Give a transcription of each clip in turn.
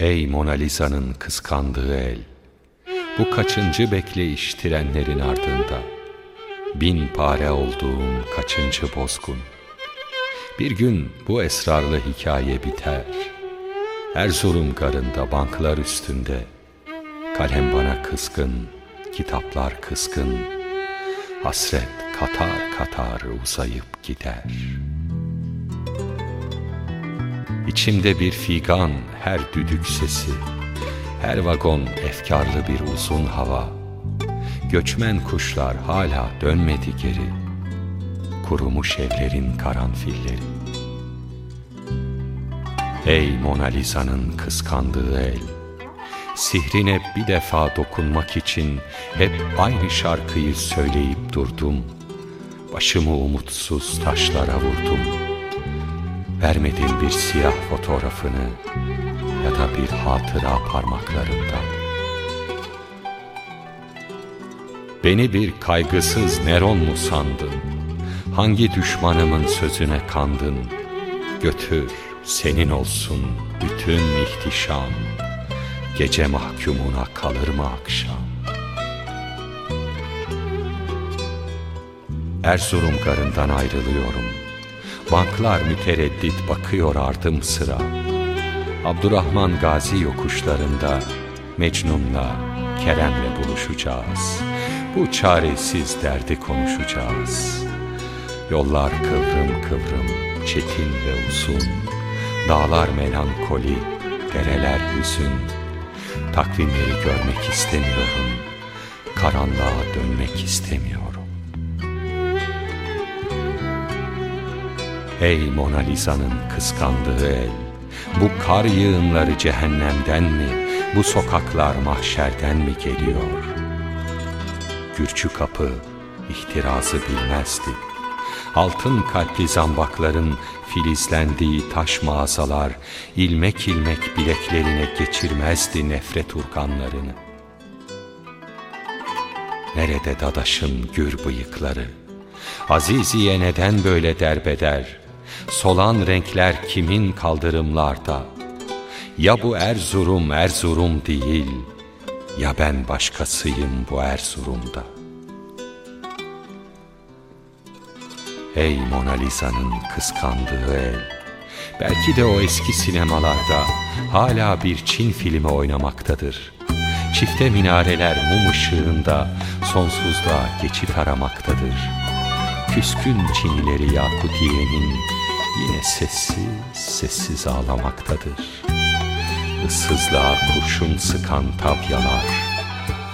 Ey Mona Lisa'nın kıskandığı el, bu kaçıncı bekleyiş trenlerin ardında, bin pare olduğum kaçıncı bozgun. Bir gün bu esrarlı hikaye biter, Erzurum garında banklar üstünde, kalem bana kızgın, kitaplar kızgın, hasret katar katar uzayıp gider.'' İçimde bir figan her düdük sesi, her vagon efkarlı bir uzun hava. Göçmen kuşlar hala dönmedi geri, kurumuş evlerin karanfilleri. Ey Mona Lisa'nın kıskandığı el, sihrine bir defa dokunmak için hep aynı şarkıyı söyleyip durdum. Başımı umutsuz taşlara vurdum.'' Vermedin bir siyah fotoğrafını ya da bir hatıra parmaklarında. Beni bir kaygısız Neron mu sandın? Hangi düşmanımın sözüne kandın? Götür, senin olsun bütün ihtişam. Gece mahkumuna kalır mı akşam? Erzurum garından ayrılıyorum.'' Banklar mütereddit bakıyor ardım sıra. Abdurrahman Gazi yokuşlarında Mecnun'la, Kerem'le buluşacağız. Bu çaresiz derdi konuşacağız. Yollar kıvrım kıvrım, çetin ve uzun. Dağlar melankoli, dereler hüzün. Takvimleri görmek istemiyorum. Karanlığa dönmek istemiyorum Ey Mona Lisa'nın kıskandığı el Bu kar yığınları cehennemden mi Bu sokaklar mahşerden mi geliyor Gürçü kapı ihtirazı bilmezdi Altın kalpli zambakların filizlendiği taş mağazalar ilmek ilmek bileklerine geçirmezdi nefret urganlarını. Nerede dadaşın gür bıyıkları? Aziziye neden böyle derbeder? Solan renkler kimin kaldırımlarda? Ya bu Erzurum Erzurum değil, ya ben başkasıyım bu Erzurum'da. Ey Mona Lisa'nın kıskandığı el, belki de o eski sinemalarda hala bir Çin filmi oynamaktadır. Çifte minareler mum ışığında sonsuzluğa geçit aramaktadır. Küskün Çinlileri Yakutiye'nin yine sessiz sessiz ağlamaktadır. Issızlığa kurşun sıkan tabyalar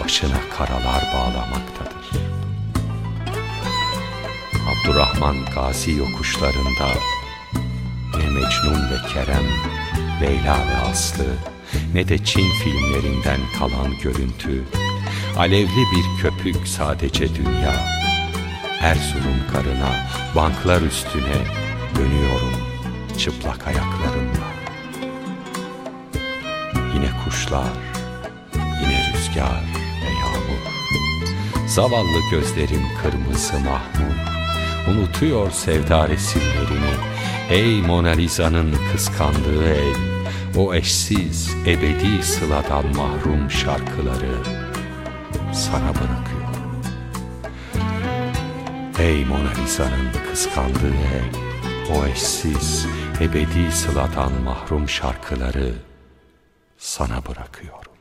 başına karalar bağlamaktadır. Abdurrahman Gazi yokuşlarında ne Mecnun ve Kerem, Leyla ve Aslı ne de Çin filmlerinden kalan görüntü, alevli bir köpük sadece dünya. Erzurum karına, banklar üstüne Dönüyorum çıplak ayaklarımla. Yine kuşlar, yine rüzgar ve yağmur. Zavallı gözlerim kırmızı mahmur. Unutuyor sevda resimlerini. Ey Mona Lisa'nın kıskandığı el O eşsiz, ebedi sıladan mahrum şarkıları Sana bırakıyorum Ey Mona Lisa'nın kıskandığı el o eşsiz, ebedi sıladan mahrum şarkıları sana bırakıyorum.